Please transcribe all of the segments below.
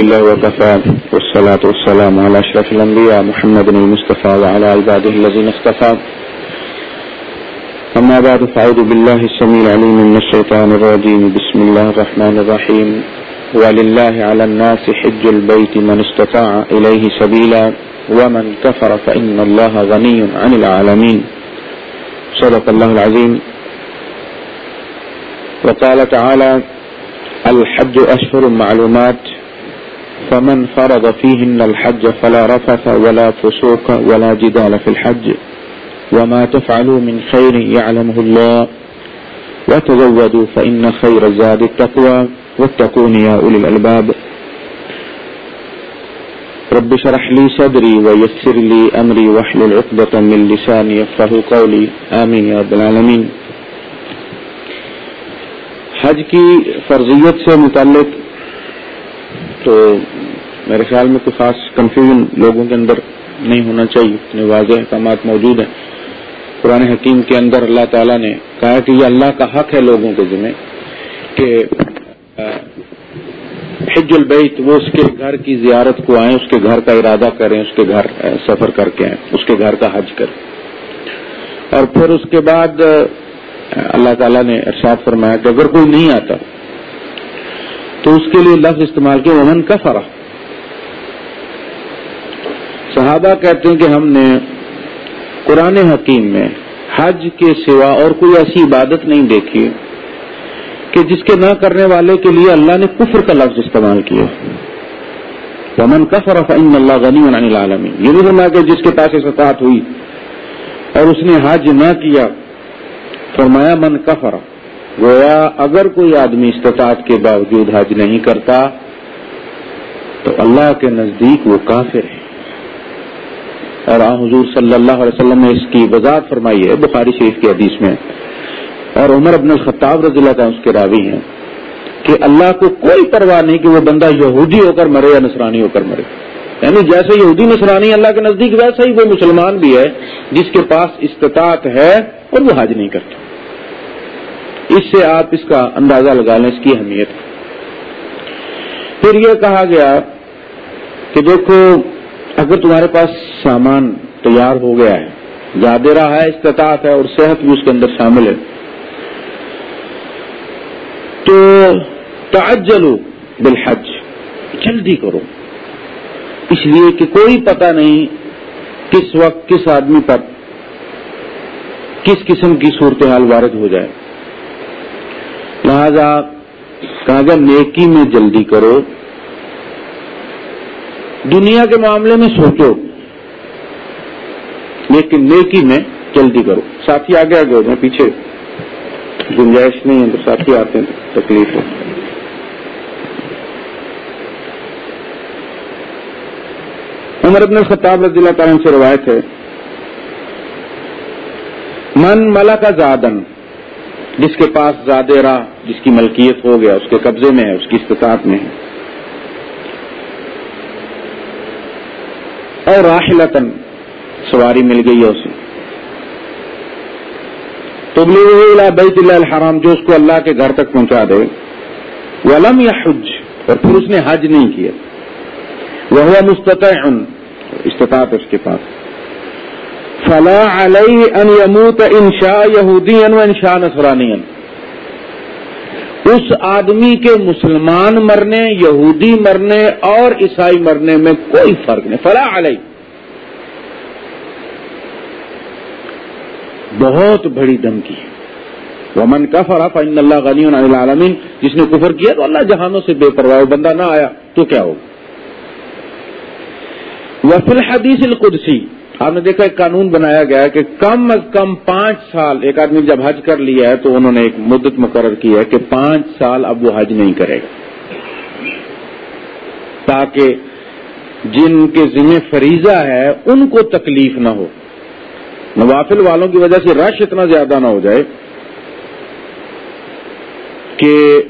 الله وكفى. والصلاة والسلام على أشرف الأنبياء محمد المصطفى وعلى عباده الذين اصطفى. أما بعد، فأعوذ بالله السميع العليم من الشيطان الرجيم. بسم الله الرحمن الرحيم. ولله على الناس حج البيت من استطاع إليه سبيلا. ومن كفر فإن الله غني عن العالمين. صدق الله العظيم. وقال تعالى الحج أشهر معلومات. فمن فرض فيهن الحج فلا رفث ولا فسوق ولا جدال في الحج وما تفعلوا من خير يعلمه الله وتزودوا فإن خير الزاد التقوى واتقون يا أولي الألباب رب شرح لي صدري ويسر لي أمري وحل العقدة من لساني يفه قولي. آمين يا رب العالمين. حج کی فرضیت سے متعلق تو میرے خیال میں کوئی خاص کنفیوژن لوگوں کے اندر نہیں ہونا چاہیے۔ اتنے واضح احکامات موجود ہیں۔ قرآن حکیم کے اندر اللہ تعالیٰ نے کہا کہ یہ اللہ کا حق ہے لوگوں کے ذمہ کہ حج البیت، وہ اس کے گھر کی زیارت کو آئیں، اس کے گھر کا ارادہ کریں، اس کے گھر سفر کر کے آئیں، اس کے گھر کا حج کریں۔ اور پھر اس کے بعد اللہ تعالیٰ نے ارشاد فرمایا کہ اگر کوئی نہیں آتا تو اس کے لیے لفظ استعمال کیا امن کا فرق صحابہ کہتے ہیں کہ ہم نے قرآن حکیم میں حج کے سوا اور کوئی ایسی عبادت نہیں دیکھی کہ جس کے نہ کرنے والے کے لیے اللہ نے کفر کا لفظ استعمال کیا۔ ومن کفر فإن اللہ غنی عن العالمین یہ نہیں کہ جس کے پاس استطاعت ہوئی اور اس نے حج نہ کیا۔ فرمایا، من کفر گویا اگر کوئی آدمی استطاعت کے باوجود حج نہیں کرتا، تو اللہ کے نزدیک وہ کافر ہے۔ اور آ، حضور صلی اللہ علیہ وسلم نے اس کی وضاحت فرمائی ہے، بخاری شریف کی حدیث میں۔ اور عمر ابن الخطاب رضی اللہ تعالیٰ اس کے راوی ہیں کہ اللہ کو کوئی پرواہ نہیں کہ وہ بندہ یہودی ہو کر مرے یا نصرانی ہو کر مرے۔ یعنی جیسے یہودی نصرانی اللہ کے نزدیک، ویسا ہی وہ مسلمان بھی ہے، جس کے پاس استطاعت ہے اور وہ حج نہیں کرتا۔ اس سے آپ اس کا اندازہ لگا لیں اس کی اہمیت۔ پھر یہ کہا گیا کہ دیکھو، اگر تمہارے پاس سامان تیار ہو گیا ہے زیادہ رہا ہے، استطاعت ہے اور صحت بھی اس کے اندر شامل ہے، تو تعجلو بالحج، جلدی کرو۔ اس لیے کہ کوئی پتہ نہیں کس وقت کس آدمی پر کس قسم کی صورتحال وارد ہو جائے۔ لہذا کہا گیا نیکی میں جلدی کرو۔ دنیا کے معاملے میں سوچو، لیکن نیکی میں جلدی کرو۔ ساتھی آگے آگے ہو جائیں، پیچھے۔ گنجائش نہیں ہے تو ساتھی آتے ہیں، تکلیف ہے۔ عمر ابن خطاب رضی اللہ تعالیٰ سے روایت ہے، من ملا کا زادن جس کے پاس زیادہ راہ جس کی ملکیت ہو گیا، اس کے قبضے میں ہے، اس کی استطاعت میں ہے۔ اور راہلتن سواری مل گئی ہے اسے۔ تو بیت اللہ الحرام، جو اس کو اللہ کے گھر تک پہنچا دے۔ ولم یا حج اور پھر اس نے حج نہیں کیا۔ وہ مستطع استطاعت اس کے پاس۔ فلا علیہ ان یموت انشا یہودی ان انشا نسرانی اس آدمی کے مسلمان مرنے، یہودی مرنے اور عیسائی مرنے میں کوئی فرق نہیں۔ فلاح علیہ بہت بڑی دھمکی۔ ہے ومن کا فراف ان اللہ غنی العالمین۔ جس نے کفر کیا تو اللہ جہانوں سے بے پرواہ بندہ نہ آیا تو کیا ہوگا وفل حدیث القدسی۔ آپ نے دیکھا ایک قانون بنایا گیا کہ کم از کم پانچ سال، ایک آدمی جب حج کر لیا ہے تو انہوں نے ایک مدت مقرر کی ہے کہ پانچ سال اب وہ حج نہیں کرے گا۔ تاکہ جن کے ذمہ فریضہ ہے ان کو تکلیف نہ ہو۔ نوافل والوں کی وجہ سے رش اتنا زیادہ نہ ہو جائے کہ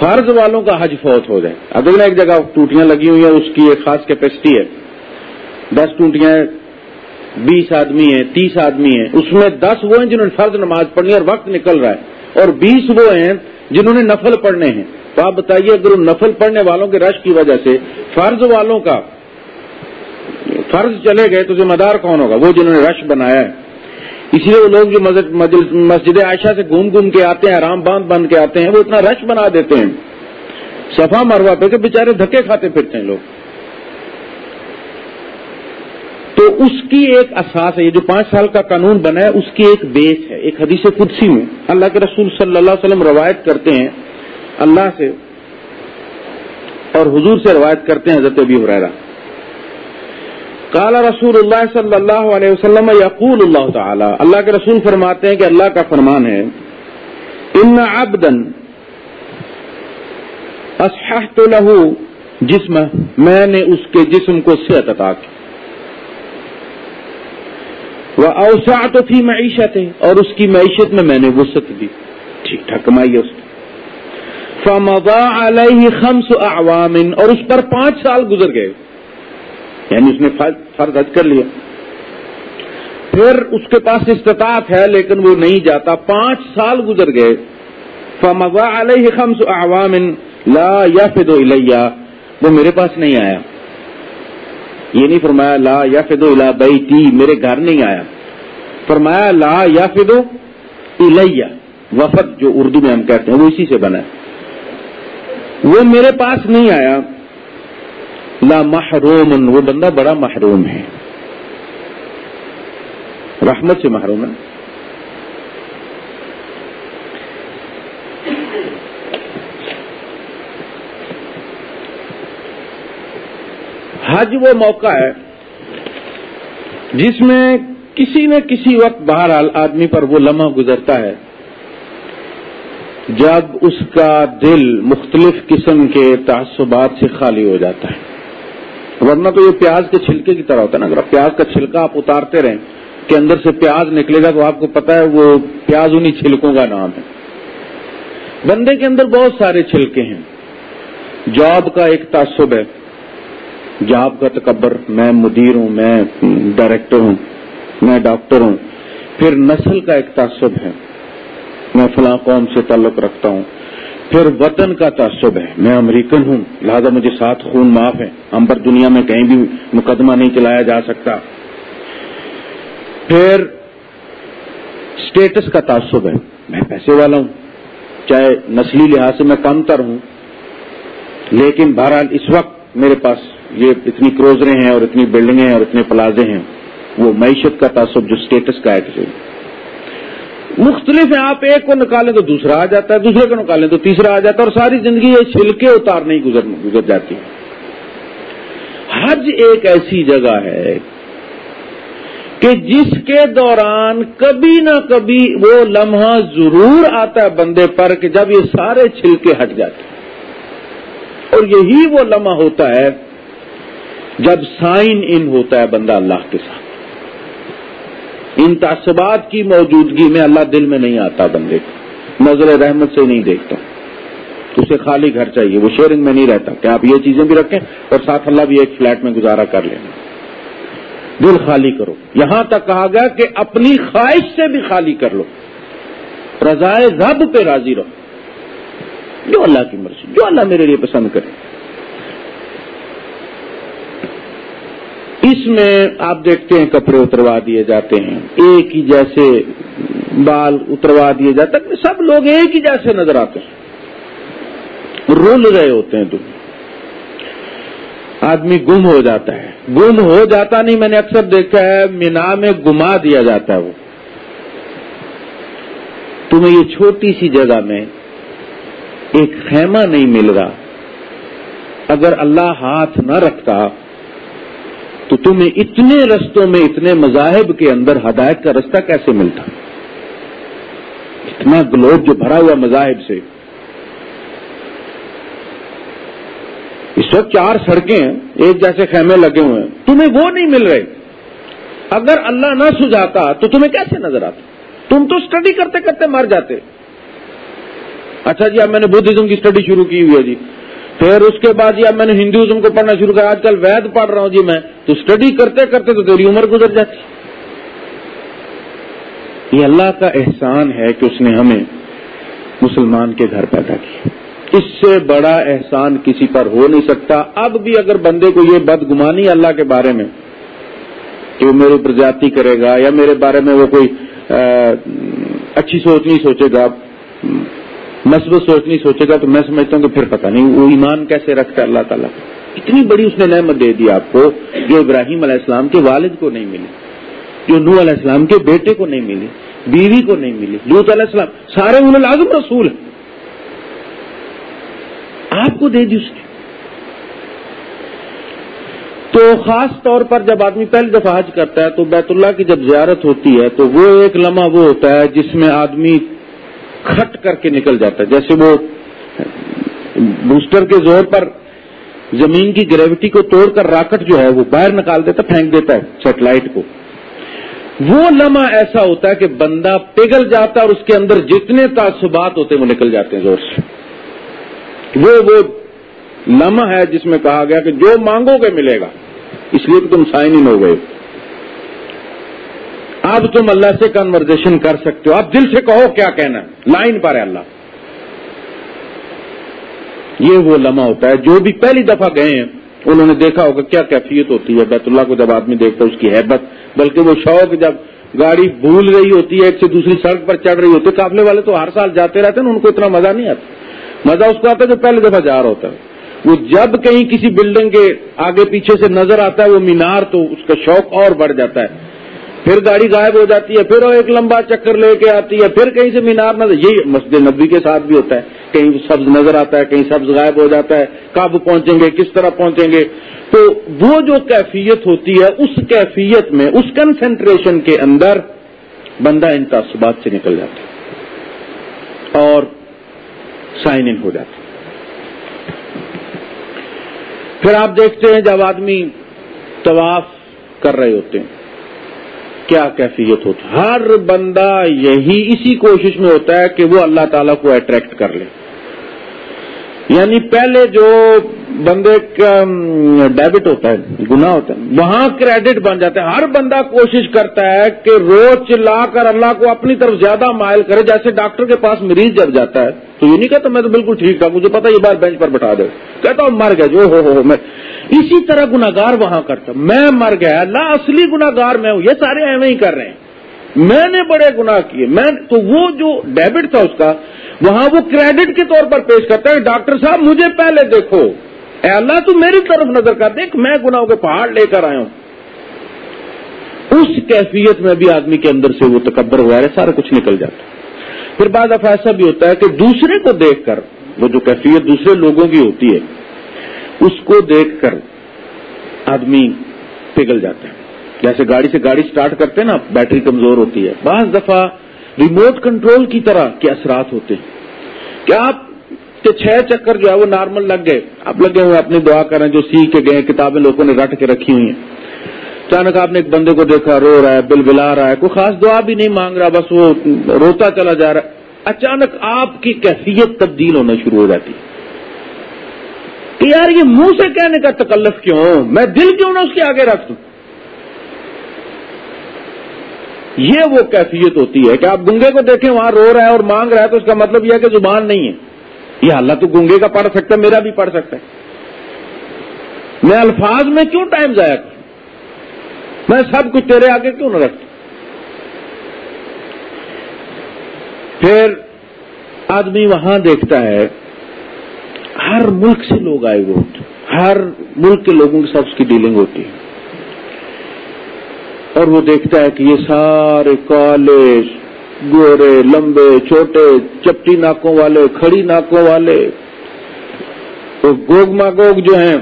فرض والوں کا حج فوت ہو جائے۔ اب ایک جگہ ٹوٹیاں لگی ہوئی ہیں، اس کی ایک خاص کیپیسٹی ہے۔ دس ٹوٹیاں بیس آدمی ہیں، تیس آدمی ہیں۔ اس میں دس وہ ہیں جنہوں نے فرض نماز پڑھنی اور وقت نکل رہا ہے۔ اور بیس وہ ہیں جنہوں نے نفل پڑھنے ہیں۔ تو آپ بتائیے، اگر ان نفل پڑھنے والوں کے رش کی وجہ سے فرض والوں کا فرض چلے گئے، تو ذمہ دار کون ہوگا؟ وہ جنہوں نے رش بنایا ہے۔ اس لیے وہ لوگ جو مسجد عائشہ سے گھوم گھوم کے آتے ہیں آرام باندھ بن کے آتے ہیں، وہ اتنا رش بنا دیتے ہیں۔ صفا مروا پہ کہ بےچارے دھکے کھاتے پھرتے ہیں لوگ۔ تو اس کی ایک اساس ہے، یہ جو پانچ سال کا قانون بنا ہے، اس کی ایک بیس ہے، ایک حدیث قدسی میں۔ اللہ کے رسول صلی اللہ علیہ وسلم روایت کرتے ہیں، اللہ سے اور حضور سے روایت کرتے ہیں حضرت ابی حرارا کالا رسول اللہ صلی اللہ علیہ وسلم یقول اللہ تعالی، اللہ کے رسول فرماتے ہیں کہ اللہ کا فرمان ہے، ان ابدن اصحت له جسم میں نے اس کے جسم کو صحت عطا کی۔ وہ اوسا تو تھی معیشت اور اس کی معیشت میں میں نے وسط دی۔ ٹھیک ٹھاک، کمائی ہے اس کی۔ فمضا علیہ خمس اعوام اور اس پر پانچ سال گزر گئے۔ یعنی اس نے فرض حج کر لیا۔ پھر اس کے پاس استطاعت ہے، لیکن وہ نہیں جاتا۔ پانچ سال گزر گئے۔ فمضا علیہ خمس اعوام لا یا فدو الیہ وہ میرے پاس نہیں آیا۔ یہ نہیں فرمایا، لا یا فدو الا بیتی، میرے گھر نہیں آیا۔ فرمایا، لا یا فدو الیہ، وفد، جو اردو میں ہم کہتے ہیں، وہ اسی سے بنا ہے۔ وہ میرے پاس نہیں آیا۔ لا محروم، وہ بندہ بڑا محروم ہے۔ رحمت سے محروم ہے۔ حج وہ موقع ہے جس میں کسی نہ کسی وقت بہرحال آدمی پر وہ لمحہ گزرتا ہے جب اس کا دل مختلف قسم کے تعصبات سے خالی ہو جاتا ہے۔ ورنہ تو یہ پیاز کے چھلکے کی طرح ہوتا ہے نا۔ اگر پیاز کا چھلکا آپ اتارتے رہیں کہ اندر سے پیاز نکلے گا تو آپ کو پتا ہے وہ پیاز انہیں چھلکوں کا نام ہے۔ بندے کے اندر بہت سارے چھلکے ہیں۔ جاب کا ایک تعصب ہے۔ جاب کا تکبر، میں مدیر ہوں، میں ڈائریکٹر ہوں، میں ڈاکٹر ہوں، پھر نسل کا ایک تعصب ہے۔ میں فلاں قوم سے تعلق رکھتا ہوں۔ پھر وطن کا تعصب ہے۔ میں امریکن ہوں۔ لہذا مجھے ساتھ خون معاف ہے ہم پر دنیا میں کہیں بھی مقدمہ نہیں چلایا جا سکتا۔ پھر اسٹیٹس کا تعصب ہے۔ میں پیسے والا ہوں۔ چاہے نسلی لحاظ سے میں کم تر ہوں، لیکن بہرحال اس وقت میرے پاس یہ اتنی کروزریں ہیں اور اتنی بلڈنگیں اور اتنے پلازے ہیں، وہ معیشت کا تعصب جو اسٹیٹس کا ہے کسی مختلف ہیں، آپ ایک کو نکالیں تو دوسرا آ جاتا ہے، دوسرے کو نکالیں تو تیسرا آ جاتا ہے، اور ساری زندگی یہ چھلکے اتار نہیں گزر گزر جاتی۔ حج ایک ایسی جگہ ہے کہ جس کے دوران کبھی نہ کبھی وہ لمحہ ضرور آتا ہے بندے پر کہ جب یہ سارے چھلکے ہٹ جاتے۔ ہیں اور یہی وہ لمحہ ہوتا ہے جب سائن ان ہوتا ہے بندہ اللہ کے ساتھ۔ ان تعصبات کی موجودگی میں اللہ دل میں نہیں آتا بندے کو۔ نظر رحمت سے نہیں دیکھتا اسے خالی گھر چاہیے، وہ شیئرنگ میں نہیں رہتا کہ آپ یہ چیزیں بھی رکھیں اور ساتھ اللہ بھی ایک فلیٹ میں گزارا کر لینا دل خالی کرو۔ یہاں تک کہا گیا کہ اپنی خواہش سے بھی خالی کر لو۔ رضائے رب پہ راضی رہو۔ جو اللہ کی مرضی، جو اللہ میرے لیے پسند کرے۔ اس میں آپ دیکھتے ہیں کپڑے اتروا دیے جاتے ہیں، ایک ہی جیسے بال اتروا دیے جاتے ہیں، سب لوگ ایک ہی جیسے نظر آتے ہیں۔ رول رہے ہوتے ہیں تم آدمی گم ہو جاتا ہے۔ گم ہو جاتا نہیں، میں نے اکثر دیکھا ہے، مینا میں گما دیا جاتا ہے وہ۔ تمہیں یہ چھوٹی سی جگہ میں ایک خیمہ نہیں مل رہا۔ اگر اللہ ہاتھ نہ رکھتا تو تمہیں اتنے رستوں میں، اتنے مذاہب کے اندر ہدایت کا رستہ کیسے ملتا؟ اتنا گلوب جو بھرا ہوا مذاہب سے۔ اس وقت چار سڑکیں ہیں، ایک جیسے خیمے لگے ہوئے ہیں۔ تمہیں وہ نہیں مل رہے۔ اگر اللہ نہ سجاتا تو تمہیں کیسے نظر آتا؟ تم تو اسٹڈی کرتے کرتے مر جاتے۔ اچھا جی اب میں نے بدھزم کی اسٹڈی شروع کی ہوئی ہے جی۔ پھر اس کے بعد یا میں نے ہندوازم کو پڑھنا شروع کیا، آج کل وید پڑھ رہا ہوں جی میں تو اسٹڈی کرتے کرتے تو تیری عمر گزر جاتی یہ اللہ کا احسان ہے کہ اس نے ہمیں مسلمان کے گھر پیدا کیا۔ اس سے بڑا احسان کسی پر ہو نہیں سکتا۔ اب بھی اگر بندے کو یہ بدگمانی اللہ کے بارے میں کہ وہ میرے اوپر زیادتی کرے گا یا میرے بارے میں وہ کوئی اچھی سوچ نہیں سوچے گا مثبت سوچ نہیں سوچے گا تو میں سمجھتا ہوں کہ پھر پتہ نہیں وہ ایمان کیسے رکھتا ہے اللہ تعالیٰ اتنی بڑی اس نے نعمت دے دی آپ کو جو ابراہیم علیہ السلام کے والد کو نہیں ملی، جو نو علیہ السلام کے بیٹے کو نہیں ملی، بیوی کو نہیں ملی لوت علیہ السلام، سارے انہیں لازم رسول ہیں۔ آپ کو دے دی اس نے۔ تو خاص طور پر جب آدمی پہلی دفعہ حج کرتا ہے تو بیت اللہ کی جب زیارت ہوتی ہے تو وہ ایک لمحہ وہ ہوتا ہے جس میں آدمی کھٹ کر کے نکل جاتا ہے۔ جیسے وہ بوسٹر کے زور پر زمین کی گریوٹی کو توڑ کر راکٹ جو ہے وہ باہر نکال دیتا، پھینک دیتا ہے سیٹلائٹ کو۔ وہ لمحہ ایسا ہوتا ہے کہ بندہ پگھل جاتا ہے اور اس کے اندر جتنے تعصبات ہوتے ہیں وہ نکل جاتے ہیں زور سے۔ وہ وہ لمحہ ہے جس میں کہا گیا کہ جو مانگو گے ملے گا، اس لیے کہ تم سائن ان ہو گئے۔ اب تم اللہ سے کنورزیشن کر سکتے ہو۔ اب دل سے کہو کیا کہنا لائن پر ہے اللہ۔ یہ وہ لمحہ ہوتا ہے جو بھی پہلی دفعہ گئے ہیں۔ انہوں نے دیکھا ہوگا کیا کیفیت ہوتی ہے۔ بیت اللہ کو جب آدمی دیکھتا ہے اس کی حیبت، بلکہ وہ شوق جب گاڑی بھول رہی ہوتی ہے، ایک سے دوسری سڑک پر چڑھ رہی ہوتی ہے قافلے والے تو ہر سال جاتے رہتے ہیں ان کو اتنا مزہ نہیں آتا۔ مزہ اس کو آتا ہے جو پہلی دفعہ جا رہا ہوتا ہے۔ وہ جب کہیں کسی بلڈنگ کے آگے پیچھے سے نظر آتا ہے، وہ مینار تو اس کا شوق اور بڑھ جاتا ہے۔ پھر گاڑی غائب ہو جاتی ہے، پھر وہ ایک لمبا چکر لے کے آتی ہے، پھر کہیں سے مینار نظر، یہی مسجد نبی کے ساتھ بھی ہوتا ہے۔ کہیں سبز نظر آتا ہے، کہیں سبز غائب ہو جاتا ہے، کب پہنچیں گے، کس طرح پہنچیں گے۔ تو وہ جو کیفیت ہوتی ہے، اس کیفیت میں، اس کنسنٹریشن کے اندر بندہ ان تعصبات سے نکل جاتا ہے اور سائن ان ہو جاتا ہے۔ پھر آپ دیکھتے ہیں جب آدمی طواف کر رہے ہوتے ہیں۔ کیا کیفیت ہوتی ہر بندہ یہی اسی کوشش میں ہوتا ہے کہ وہ اللہ تعالیٰ کو اٹریکٹ کر لے۔ یعنی پہلے جو بندے کا ڈیبٹ ہوتا ہے گنا ہوتا ہے، وہاں کریڈٹ بن جاتا ہے۔ ہر بندہ کوشش کرتا ہے کہ روز چلا کر اللہ کو اپنی طرف زیادہ مائل کرے۔ جیسے ڈاکٹر کے پاس مریض جب جاتا ہے تو یہ نہیں کہتا میں تو بالکل ٹھیک تھا مجھے پتا یہ بات بینچ پر بٹھا دے۔ کہتا ہوں مر گیا جو ہو ہو، میں اسی طرح گناگار وہاں کرتا میں مر گیا اللہ اصلی گناگار میں ہوں، یہ سارے ایویں ہی کر رہے ہیں۔ میں نے بڑے گناہ کیے۔ میں تو وہ جو ڈیبٹ تھا اس کا، وہاں وہ کریڈٹ کے طور پر پیش کرتا ہے۔ ڈاکٹر صاحب، مجھے پہلے دیکھو۔ اے اللہ، تو میری طرف نظر کر۔ دیکھ، میں گناہوں کے پہاڑ لے کر آیا ہوں۔ اس کیفیت میں بھی آدمی کے اندر سے وہ تکبر وغیرہ سارا کچھ نکل جاتا ہے۔ پھر بعد اب ایسا بھی ہوتا ہے کہ دوسرے کو دیکھ کر، وہ جو کیفیت دوسرے لوگوں کی ہوتی ہے اس کو دیکھ کر آدمی پگھل جاتا ہے۔ جیسے گاڑی سے گاڑی سٹارٹ کرتے ہیں نا، بیٹری کمزور ہوتی ہے۔ بعض دفعہ ریموٹ کنٹرول کی طرح کے اثرات ہوتے ہیں۔ کیا آپ کے چھ چکر جو ہے وہ نارمل لگ گئے۔ آپ لگے ہوئے اپنی دعا کریں جو سیکھ کے گئے کتابیں لوگوں نے رٹ کے رکھی ہوئی ہیں۔ اچانک آپ نے ایک بندے کو دیکھا، رو رہا ہے، بل بلا رہا ہے، کوئی خاص دعا بھی نہیں مانگ رہا، بس وہ روتا چلا جا رہا ہے۔ اچانک آپ کی کیفیت تبدیل ہونا شروع ہو جاتی ہے۔ کہ یار یہ منہ سے کہنے کا تکلف کیوں؟ میں دل کیوں نہ اس کے آگے رکھ دوں؟ یہ وہ کیفیت ہوتی ہے کہ آپ گنگے کو دیکھیں، وہاں رو رہا ہے اور مانگ رہا ہے تو اس کا مطلب یہ ہے کہ زبان نہیں ہے۔ یہ اللہ تو گنگے کا پڑھ سکتا ہے، میرا بھی پڑھ سکتا ہے۔ میں الفاظ میں کیوں ٹائم ضائع کروں؟ میں سب کچھ تیرے آگے کیوں نہ رکھتا پھر آدمی وہاں دیکھتا ہے ہر ملک سے لوگ آئے ہوئے ہوتے ہر ملک کے لوگوں کے ساتھ اس کی ڈیلنگ ہوتی ہے۔ اور وہ دیکھتا ہے کہ یہ سارے کالے، گورے، لمبے، چھوٹے، چپٹی ناکوں والے، کھڑی ناکوں والے، وہ گوگ ماگوگ جو ہیں،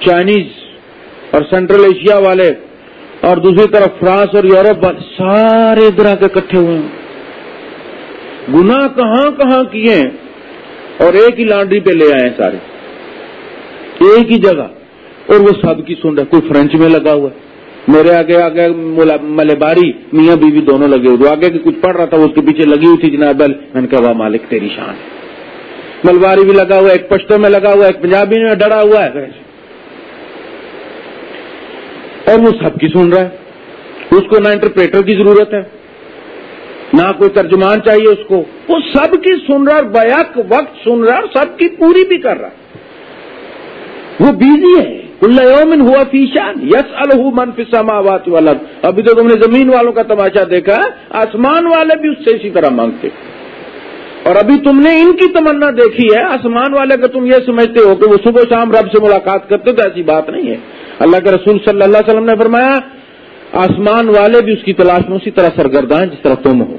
چائنیز اور سینٹرل ایشیا والے اور دوسری طرف فرانس اور یورپ سارے ادھر آ کے کٹھے ہوئے ہیں۔ گنا کہاں کہاں کیے اور ایک ہی لانڈری پہ لے آئے ہیں سارے۔ ایک ہی جگہ۔ اور وہ سب کی سن رہا کوئی فرینچ میں لگا ہوا ہے۔ میرے آگے آگے ملباری، میاں بیوی دونوں لگے ہوئے۔ آگے کچھ پڑھ رہا تھا اس کے پیچھے لگی ہوئی تھی۔ جناب بل میں نے کہا مالک، تیری شان ملباری بھی لگا ہوا ہے، ایک پشتوں میں لگا ہوا ہے، ایک پنجابی میں ڈرا ہوا ہے۔ اور وہ سب کی سن رہا ہے اس کو نہ انٹرپریٹر کی ضرورت ہے۔ نہ کوئی ترجمان چاہیے اس کو۔ وہ سب کی سن رہا بیک وقت سن رہا سب کی پوری بھی کر رہا وہ بیزی ہے۔ یومن ہوا فیشان یس الح سماوات والا ابھی تو تم نے زمین والوں کا تماشا دیکھا، آسمان والے بھی اس سے اسی طرح مانگتے۔ اور ابھی تم نے ان کی تمنا دیکھی ہے، آسمان والے کا تم یہ سمجھتے ہو کہ وہ صبح شام رب سے ملاقات کرتے تو ایسی بات نہیں ہے۔ اللہ کے رسول صلی اللہ علیہ وسلم نے فرمایا آسمان والے بھی اس کی تلاش میں اسی طرح سرگرداں جس طرح تم ہو۔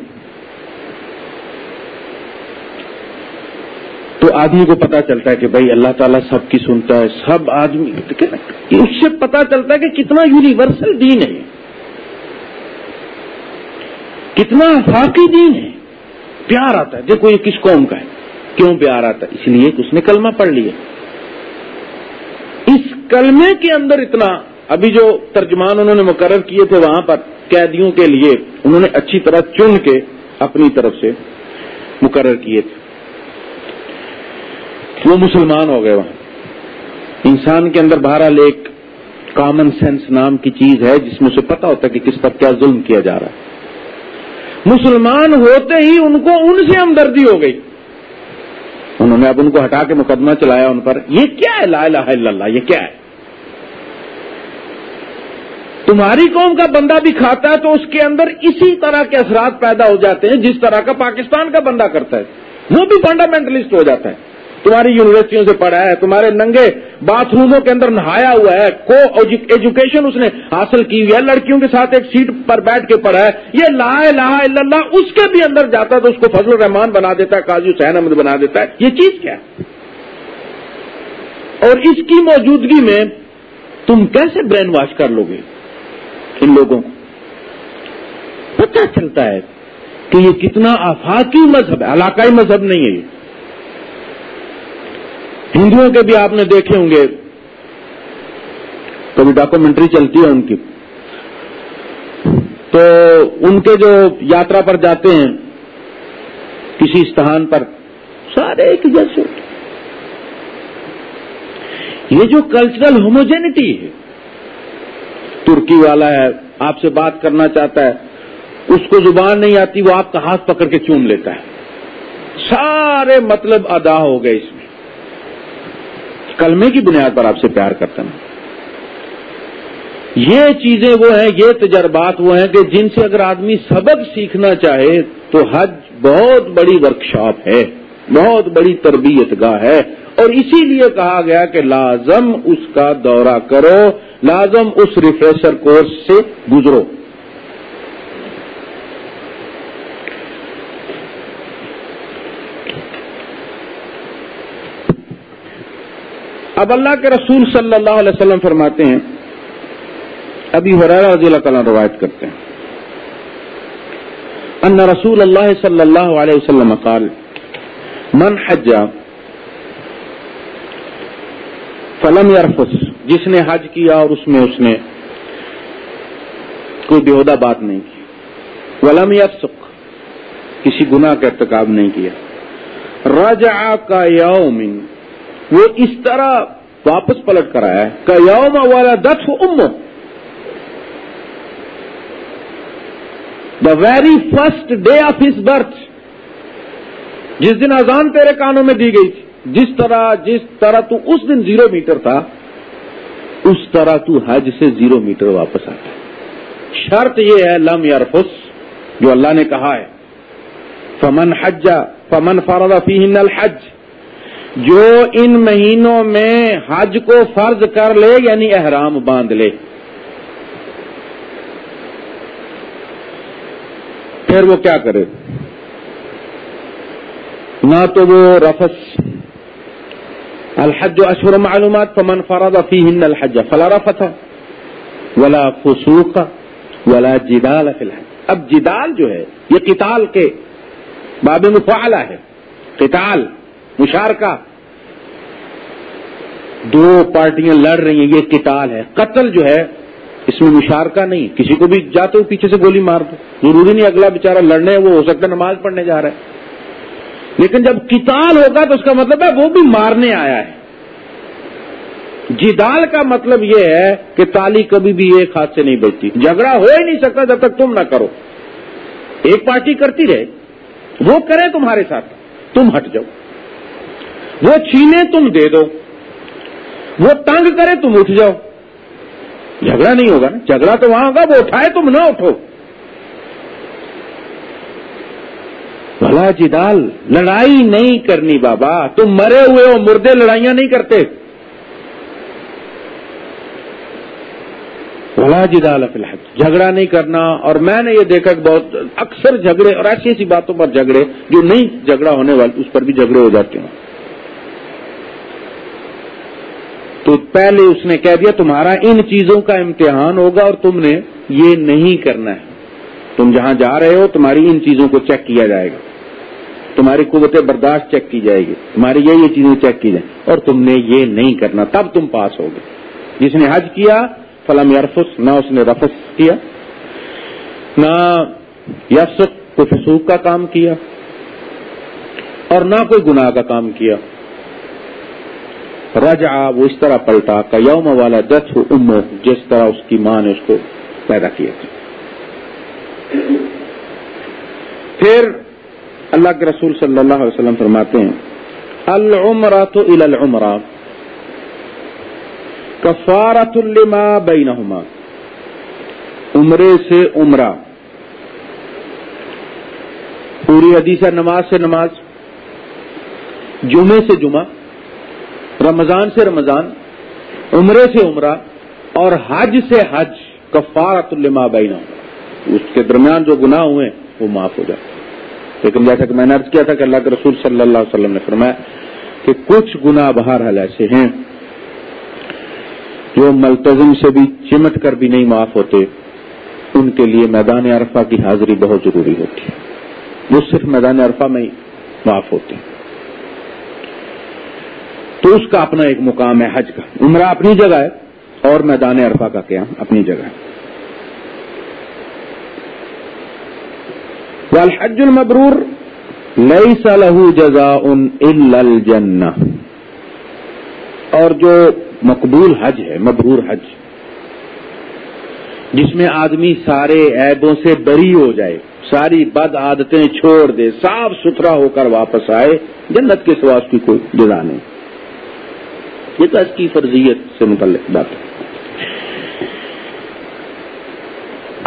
تو آدمی کو پتا چلتا ہے کہ بھائی اللہ تعالیٰ سب کی سنتا ہے، سب آدمی اس سے پتا چلتا ہے کہ کتنا یونیورسل دین ہے۔ کتنا افاقی دین ہے۔ پیار آتا ہے۔ دیکھو یہ کس قوم کا ہے۔ کیوں پیار آتا ہے؟ اس لیے کہ اس نے کلمہ پڑھ لیا۔ اس کلمے کے اندر اتنا ابھی جو ترجمان انہوں نے مقرر کیے تھے وہاں پر قیدیوں کے لیے، انہوں نے اچھی طرح چن کے اپنی طرف سے مقرر کیے تھے۔ وہ مسلمان ہو گئے وہاں۔ انسان کے اندر بہرحال ایک کامن سینس نام کی چیز ہے، جس میں اسے پتا ہوتا ہے کہ کس پر کیا ظلم کیا جا رہا ہے۔ مسلمان ہوتے ہی ان کو ان سے ہمدردی ہو گئی۔ انہوں نے اب ان کو ہٹا کے مقدمہ چلایا ان پر۔ یہ کیا ہے؟ لا الہ الا اللہ، یہ کیا ہے؟ تمہاری قوم کا بندہ بھی کھاتا ہے تو اس کے اندر اسی طرح کے اثرات پیدا ہو جاتے ہیں جس طرح کا پاکستان کا بندہ کرتا ہے۔ وہ بھی فنڈامنٹلسٹ ہو جاتا ہے۔ تمہاری یونیورسٹیوں سے پڑھا ہے، تمہارے ننگے باتھ روموں کے اندر نہایا ہوا ہے کو ایجوکیشن اس نے حاصل کی ہوئی ہے۔ لڑکیوں کے ساتھ ایک سیٹ پر بیٹھ کے پڑھا ہے۔ یہ لا الہ الا اللہ اس کے بھی اندر جاتا ہے تو اس کو فضل الرحمان بنا دیتا ہے، قاضی حسین احمد بنا دیتا ہے۔ یہ چیز کیا ہے؟ اور اس کی موجودگی میں تم کیسے برین واش کر لو گے ان لوگوں کو۔ پتہ چلتا ہے کہ یہ کتنا آفاقی مذہب ہے؟ علاقائی مذہب نہیں ہے یہ۔ ہندوؤں کے بھی آپ نے دیکھے ہوں گے۔ کبھی ڈاکومنٹری چلتی ہے ان کی۔ تو ان کے جو یاترا پر جاتے ہیں، کسی استحان پر، سارے ایک جیسے۔ یہ جو کلچرل ہوموجینٹی ہے ترکی والا ہے، آپ سے بات کرنا چاہتا ہے، اس کو زبان نہیں آتی، وہ آپ کا ہاتھ پکڑ کے چوم لیتا ہے۔ سارے مطلب ادا ہو گئے اس میں۔ کلمے کی بنیاد پر آپ سے پیار کرتا ہوں۔ یہ چیزیں وہ ہیں، یہ تجربات وہ ہیں کہ جن سے اگر آدمی سبق سیکھنا چاہے تو حج بہت بڑی ورکشاپ ہے، بہت بڑی تربیت گاہ ہے۔ اور اسی لیے کہا گیا کہ لازم اس کا دورہ کرو۔ لازم اس ریفریشر کورس سے گزرو۔ اب اللہ کے رسول صلی اللہ علیہ وسلم فرماتے ہیں ابھی حرارہ رضی اللہ تعالیٰ روایت کرتے ہیں۔ ان رسول اللہ صلی اللہ علیہ وسلم قال، من حج فلم یرفس، جس نے حج کیا اور اس میں اس نے کوئی بےحدہ بات نہیں کی۔ ولم یفسق، کسی گناہ کا ارتکاب نہیں کیا۔ رجع کا یوم، وہ اس طرح واپس پلٹ کر آیا ہے۔ یوم والا that um the very first day of his birth جس دن اذان تیرے کانوں میں دی گئی تھی۔ جس طرح جس طرح تو اس دن زیرو میٹر تھا، اس طرح تو حج سے زیرو میٹر واپس آتا ہے۔ شرط یہ ہے، لم یارفس جو اللہ نے کہا ہے، فمن حج، فمن فرض فیہن الحج، جو ان مہینوں میں حج کو فرض کر لے یعنی احرام باندھ لے۔ پھر وہ کیا کرے؟ نہ تو وہ رفس الحج اشور معلومات، فمن فرض فیہن الحج فلا رفت ولا فسوق ولا جدال فی الحج. اب جدال جو ہے، یہ قتال کے باب مفعلہ ہے۔ قتال، مشارکہ۔ دو پارٹیاں لڑ رہی ہیں، یہ کتال ہے۔ قتل جو ہے، اس میں مشارکہ نہیں۔ کسی کو بھی جاتے ہو پیچھے سے گولی مار دو۔ ضروری نہیں، اگلا بےچارا لڑنے، وہ ہو سکتا ہے، نماز پڑھنے جا رہا ہے۔ لیکن جب کتال ہوگا تو اس کا مطلب ہے وہ بھی مارنے آیا ہے۔ جدال کا مطلب یہ ہے کہ تالی کبھی بھی ایک ہاتھ سے نہیں بچتی جھگڑا ہو ہی نہیں سکتا جب تک تم نہ کرو۔ ایک پارٹی کرتی رہے۔ وہ کرے تمہارے ساتھ۔ تم ہٹ جاؤ۔ وہ چھینے تم دے دو۔ وہ تنگ کرے تم اٹھ جاؤ۔ جھگڑا نہیں ہوگا نا۔ جھگڑا تو وہاں ہوگا، وہ اٹھائے تم نہ اٹھو۔ بھلا جدال لڑائی نہیں کرنی بابا، تم مرے ہوئے ہو، مردے لڑائیاں نہیں کرتے۔ بھلا جدال الحق، جھگڑا نہیں کرنا، اور میں نے یہ دیکھا کہ بہت اکثر جھگڑے اور ایسی ایسی باتوں پر جھگڑے جو نہیں جھگڑا ہونے والے، اس پر بھی جھگڑے ہو جاتے ہیں۔ تو پہلے اس نے کہہ دیا، تمہارا ان چیزوں کا امتحان ہوگا اور تم نے یہ نہیں کرنا ہے۔ تم جہاں جا رہے ہو، تمہاری ان چیزوں کو چیک کیا جائے گا۔ تمہاری قوت برداشت چیک کی جائے گی، تمہاری یہ یہ چیزیں چیک کی جائیں۔ اور تم نے یہ نہیں کرنا، تب تم پاس ہوگے۔ جس نے حج کیا، فلم یارفس نہ اس نے رفس کیا، نہ یفس کو فسوق کا کام کیا، اور نہ کوئی گناہ کا کام کیا۔ رجا وہ اس طرح پلٹا، کا یوم والا دس ام جس طرح اس کی ماں نے اس کو پیدا کیا۔ تھا پھر اللہ کے رسول صلی اللہ علیہ وسلم فرماتے ہیں العمرہ تو العمرہ کفارت الما بینہما، عمرے سے عمرہ۔ پوری حدیثہ نماز سے نماز، جمعے سے جمعہ، رمضان سے رمضان، عمرے سے عمرہ، اور حج سے حج کفارت الما بینا اس کے درمیان جو گناہ ہوئے، وہ معاف ہو جائے لیکن جیسا کہ میں نے ارض کیا تھا کہ اللہ کے رسول صلی اللہ علیہ وسلم نے فرمایا کہ کچھ گنا بہر حل ایسے ہیں جو ملتظم سے بھی چمٹ کر بھی نہیں معاف ہوتے، ان کے لیے میدان عرفہ کی حاضری بہت ضروری ہوتی ہے۔ وہ صرف میدان عرفہ میں ہی معاف ہوتے۔ ہیں تو اس کا اپنا ایک مقام ہے حج کا۔ عمرہ اپنی جگہ ہے اور میدان عرفہ کا قیام اپنی جگہ ہے۔ والحج المبرور ليس له جزاء الا الجنہ اور جو مقبول حج ہے، مبرور حج، جس میں آدمی سارے عیبوں سے بری ہو جائے، ساری بد عادتیں چھوڑ دے، صاف ستھرا ہو کر واپس آئے، جنت کے سوا اس کی کوئی جزا نہیں۔ یہ تو اس کی فرضیت سے متعلق بات ہے۔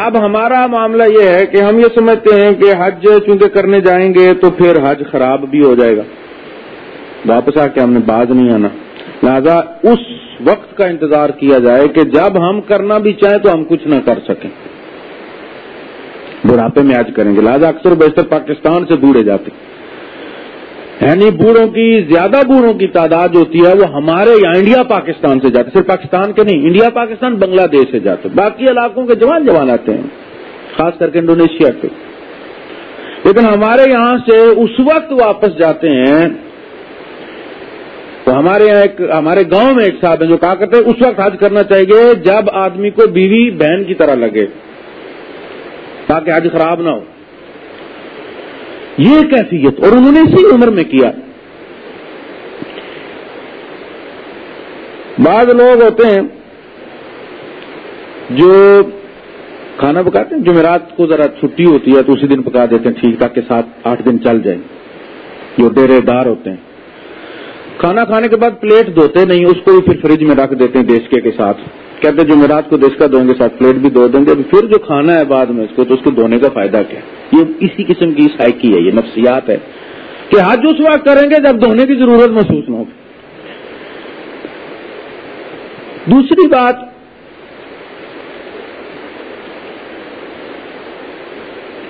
اب ہمارا معاملہ یہ ہے کہ ہم یہ سمجھتے ہیں کہ حج چونکہ کرنے جائیں گے تو پھر حج خراب بھی ہو جائے گا۔ واپس آ کے ہم نے باز نہیں آنا۔ لہذا اس وقت کا انتظار کیا جائے کہ جب ہم کرنا بھی چاہیں تو ہم کچھ نہ کر سکیں۔ بڑھاپے میں آج کریں گے۔ لہذا اکثر بیشتر پاکستان سے دوڑے جاتے۔ یعنی بوڑھوں کی، زیادہ بوڑھوں کی تعداد ہوتی ہے، وہ ہمارے یہاں انڈیا، پاکستان سے جاتے، صرف پاکستان کے نہیں، انڈیا، پاکستان، بنگلہ دیش سے جاتے۔ باقی علاقوں کے جوان جوان آتے ہیں، خاص کر کے انڈونیشیا کے۔ لیکن ہمارے یہاں سے اس وقت واپس جاتے ہیں، تو ہمارے یہاں ایک، ہمارے گاؤں میں ایک صاحب ہیں جو کہا کرتے ہیں، اس وقت حج کرنا چاہیے جب آدمی کو بیوی بہن کی طرح لگے، تاکہ حج خراب نہ ہو۔ یہ کیفیت اور انہوں نے اسی عمر میں کیا۔ بعض لوگ ہوتے ہیں جو کھانا پکاتے ہیں، جمعرات کو ذرا چھٹی ہوتی ہے تو اسی دن پکا دیتے ہیں، ٹھیک، تاکہ سات آٹھ دن چل جائیں۔ جو ڈیرے دار ہوتے ہیں۔ کھانا کھانے کے بعد پلیٹ دھوتے نہیں، اس کو بھی پھر فریج میں رکھ دیتے ہیں دیش کے ساتھ۔ کہتے جمعرات کو دیش کا گے، ساتھ پلیٹ بھی دھو دیں گے۔ پھر جو کھانا ہے بعد میں اس کو، تو اس کو دھونے کا فائدہ کیا؟ یہ اسی قسم کی سائیکی ہے، یہ نفسیات ہے۔ کہ حج اس وقت کریں گے جب دھونے کی ضرورت محسوس نہ ہو۔ دوسری بات،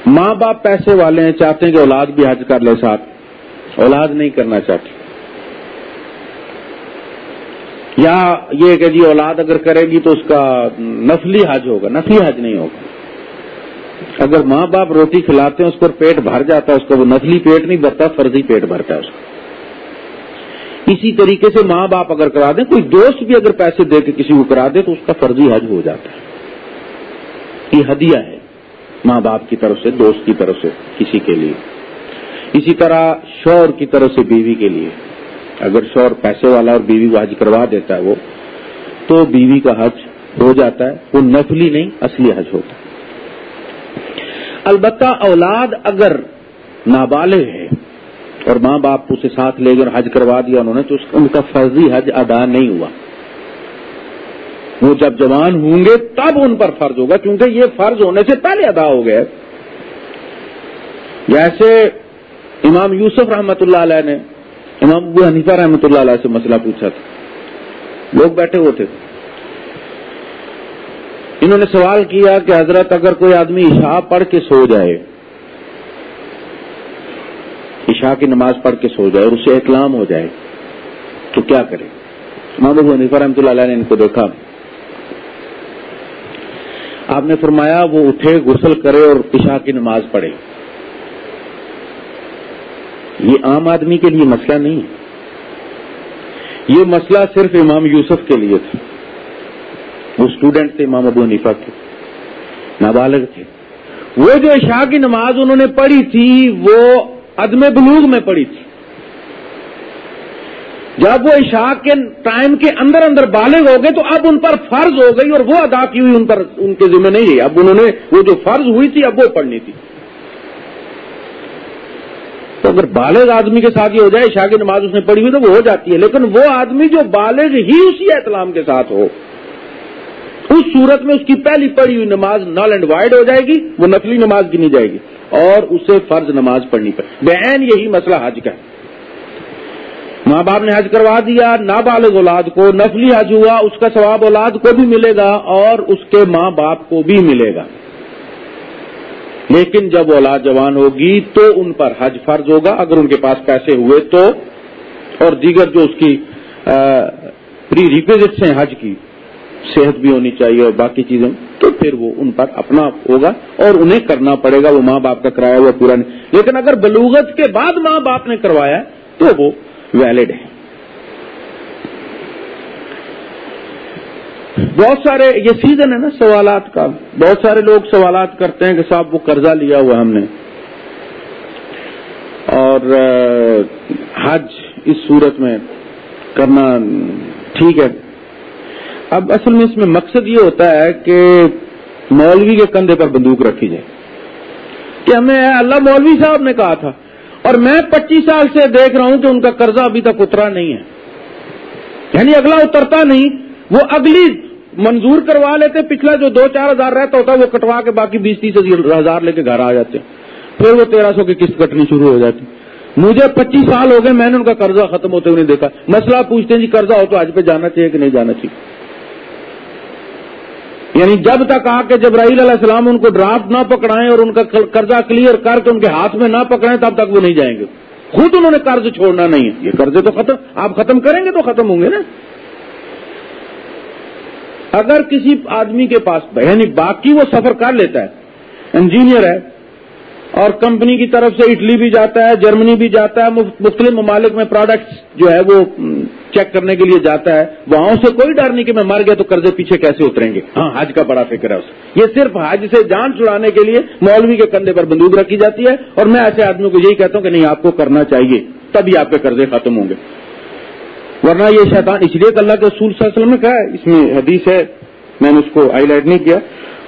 ماں باپ پیسے والے ہیں، چاہتے ہیں کہ اولاد بھی حج کر لے ساتھ۔ اولاد نہیں کرنا چاہتے۔ یا یہ کہ جی اولاد اگر کرے گی تو اس کا نسلی حج ہوگا، نسلی حج نہیں ہوگا۔ اگر ماں باپ روٹی کھلاتے ہیں، اس پر پیٹ بھر جاتا ہے، اس کا وہ نسلی پیٹ نہیں بھرتا، فرضی پیٹ بھرتا ہے اس کا۔ اسی طریقے سے ماں باپ اگر کرا دیں، کوئی دوست بھی اگر پیسے دے کے کسی کو کرا دے تو اس کا فرضی حج ہو جاتا ہے۔ یہ ہدیہ ہے ماں باپ کی طرف سے، دوست کی طرف سے، کسی کے لیے۔ اسی طرح شور کی طرف سے بیوی کے لیے۔ اگر شور پیسے والا اور بیوی کو حج کروا دیتا ہے وہ، تو بیوی کا حج ہو جاتا ہے، وہ نفلی نہیں، اصلی حج ہوتا ہے۔ البتہ اولاد اگر نابالغ ہے اور ماں باپ اسے ساتھ لے گئے اور حج کروا دیا انہوں نے، تو ان کا فرضی حج ادا نہیں ہوا۔ وہ جب جوان ہوں گے، تب ان پر فرض ہوگا، کیونکہ یہ فرض ہونے سے پہلے ادا ہو گئے۔ جیسے امام یوسف رحمت اللہ علیہ نے امام ابو حنیفہ رحمۃ اللہ علیہ سے مسئلہ پوچھا تھا۔ لوگ بیٹھے ہوئے تھے۔ انہوں نے سوال کیا کہ حضرت اگر کوئی آدمی عشاء پڑھ کے سو جائے، عشاء کی نماز پڑھ کے سو جائے اور اسے اطلام ہو جائے، تو کیا کرے؟ امام ابو حنیفہ رحمۃ اللہ علیہ نے ان کو دیکھا۔ آپ نے فرمایا وہ اٹھے، غسل کرے اور عشاء کی نماز پڑھے۔ یہ عام آدمی کے لیے مسئلہ نہیں ہے۔ یہ مسئلہ صرف امام یوسف کے لیے تھا۔ وہ اسٹوڈنٹ تھے، امام ابو حنیفہ کے۔ نابالغ تھے۔ وہ جو عشاء کی نماز انہوں نے پڑھی تھی، وہ عدم بلوغ میں پڑھی تھی۔ جب وہ عشاء کے ٹائم کے اندر اندر بالغ ہو گئے تو اب ان پر فرض ہو گئی اور وہ ادا کی ہوئی ان پر ان کے ذمہ نہیں ہے۔ اب انہوں نے وہ جو فرض ہوئی تھی، اب وہ پڑھنی تھی۔ تو اگر بالغ آدمی کے ساتھ یہ ہو جائے عشاء کی نماز اس نے پڑھی ہوئی تو وہ ہو جاتی ہے۔ لیکن وہ آدمی جو بالغ ہی اسی احتلام کے ساتھ ہو، اس صورت میں اس کی پہلی پڑھی ہوئی نماز نال اینڈ وائڈ ہو جائے گی، وہ نقلی نماز گنی جائے گی، اور اسے فرض نماز پڑھنی پڑے۔ بین یہی مسئلہ حج کا ہے۔ ماں باپ نے حج کروا دیا، نابالغ اولاد کو نفلی حج ہوا، اس کا ثواب اولاد کو بھی ملے گا اور اس کے ماں باپ کو بھی ملے گا۔ لیکن جب اولاد جوان ہوگی تو ان پر حج فرض ہوگا، اگر ان کے پاس پیسے ہوئے تو۔ اور دیگر جو اس کی پری ریکویزٹس ہیں حج کی، صحت بھی ہونی چاہیے اور باقی چیزیں، تو پھر وہ ان پر اپنا ہوگا اور انہیں کرنا پڑے گا، وہ ماں باپ کا کرایا ہوا پورا۔ نہیں لیکن اگر بلوغت کے بعد ماں باپ نے کروایا تو وہ ویلڈ ہے بہت سارے یہ سیزن ہے نا سوالات کا۔ بہت سارے لوگ سوالات کرتے ہیں کہ صاحب وہ قرضہ لیا ہوا ہم نے۔ اور حج اس صورت میں کرنا ٹھیک ہے۔ اب اصل میں اس میں مقصد یہ ہوتا ہے کہ مولوی کے کندھے پر بندوق رکھی جائے۔ کہ ہمیں اللہ مولوی صاحب نے کہا تھا۔ اور میں پچیس سال سے دیکھ رہا ہوں کہ ان کا قرضہ ابھی تک اترا نہیں ہے۔ یعنی اگلا اترتا نہیں۔ وہ اگلی منظور کروا لیتے، پچھلا جو دو چار ہزار رہتا ہوتا، وہ کٹوا کے باقی بیس تیس ہزار لے کے گھر آ جاتے۔ پھر وہ تیرہ سو کی قسط کٹنی شروع ہو جاتی۔ مجھے پچیس سال ہو گئے، میں نے ان کا قرضہ ختم ہوتے ہوئے نہیں دیکھا۔ مسئلہ پوچھتے ہیں جی قرضہ ہو تو آج پہ جانا چاہیے کہ نہیں جانا چاہیے؟ یعنی جب تک آ کے جبرائیل علیہ السلام ان کو ڈرافٹ نہ پکڑائیں اور ان کا قرضہ کلیئر کر کے ان کے ہاتھ میں نہ پکڑائیں، تب تک وہ نہیں جائیں گے۔ خود انہوں نے قرض چھوڑنا نہیں ہے۔ یہ قرضے تو ختم آپ ختم کریں گے تو ختم ہوں گے نا۔ اگر کسی آدمی کے پاس یعنی باقی وہ سفر کر لیتا ہے، انجینئر ہے، اور کمپنی کی طرف سے اٹلی بھی جاتا ہے، جرمنی بھی جاتا ہے مختلف ممالک میں پروڈکٹس جو ہے وہ چیک کرنے کے لیے جاتا ہے، وہاں سے کوئی ڈر نہیں کہ میں مر گیا تو قرضے پیچھے کیسے اتریں گے؟ ہاں حج کا بڑا فکر ہے اسے یہ صرف حج سے جان چھڑانے کے لیے مولوی کے کندھے پر بندوق رکھی جاتی ہے، اور میں ایسے آدمیوں کو یہی کہتا ہوں کہ نہیں، آپ کو کرنا چاہیے، تبھی آپ کے قرضے ختم ہوں گے۔ ورنہ یہ شیطان، اس لیے کہ اللہ کے رسول صلی اللہ علیہ وسلم نے کہا ہے، اس میں حدیث ہے، میں نے اس کو ہائی لائٹ نہیں کیا،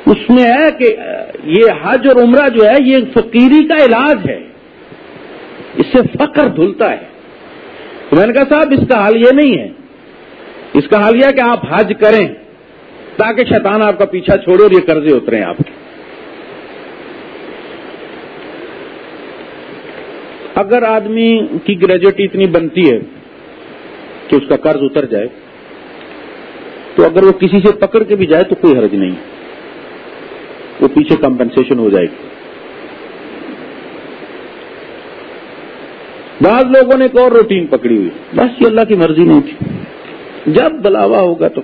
اس میں ہے کہ یہ حج اور عمرہ جو ہے، یہ فقیری کا علاج ہے۔ اس سے فقر دھلتا ہے۔ تو میں نے کہا صاحب، اس کا حل یہ نہیں ہے۔ اس کا حل یہ ہے کہ آپ حج کریں، تاکہ شیطان آپ کا پیچھا چھوڑے اور یہ قرضے اترے آپ کے۔ اگر آدمی کی گریجویٹی اتنی بنتی ہے کہ اس کا قرض اتر جائے، تو اگر وہ کسی سے پکڑ کے بھی جائے تو کوئی حرج نہیں۔ وہ پیچھے کمپنسیشن ہو جائے گی۔ بعض لوگوں نے ایک اور روٹین پکڑی ہوئی۔ بس یہ اللہ کی مرضی نہیں تھی۔ جب بلاوا ہوگا تو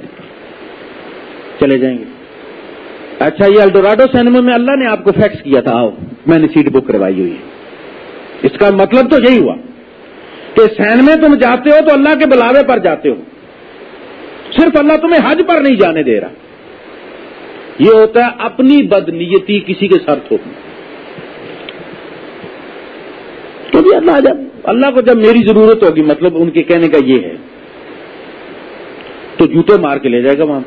چلے جائیں گے۔ اچھا یہ الڈوراڈو سینما میں اللہ نے آپ کو فیکس کیا تھا، آؤ، میں نے سیٹ بک کروائی ہوئی ہے۔ اس کا مطلب تو یہی ہوا۔ کہ سین میں تم جاتے ہو تو اللہ کے بلاوے پر جاتے ہو۔ صرف اللہ تمہیں حج پر نہیں جانے دے رہا۔ یہ ہوتا ہے اپنی بدنیتی کسی کے ساتھ ہوتی تو بھی اللہ جب اللہ کو جب میری ضرورت ہوگی مطلب ان کے کہنے کا یہ ہے۔ تو جوتے مار کے لے جائے گا وہاں۔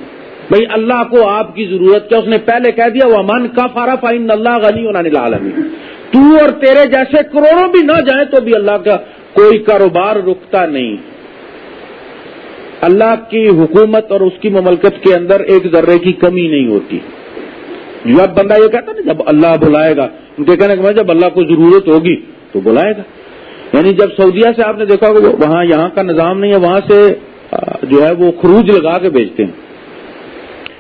بھائی، اللہ کو آپ کی ضرورت کیا؟ اس نے پہلے کہہ دیا وہ من کا فارا فائن اللہ غنی عالمی تو اور تیرے جیسے کروڑوں بھی نہ جائیں تو بھی اللہ کا کوئی کاروبار رکتا نہیں۔ اللہ کی حکومت اور اس کی مملکت کے اندر ایک ذرے کی کمی نہیں ہوتی۔ جب بندہ یہ کہتا نا، جب اللہ بلائے گا، ان کے کہنے کے مطلب جب اللہ کو ضرورت ہوگی تو بلائے گا۔ یعنی جب سعودیہ سے آپ نے دیکھا وہاں یہاں کا نظام نہیں ہے، وہاں سے جو ہے وہ خروج لگا کے بیچتے ہیں۔